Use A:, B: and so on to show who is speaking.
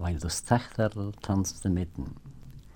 A: weil das Tächterl tanzte mitten.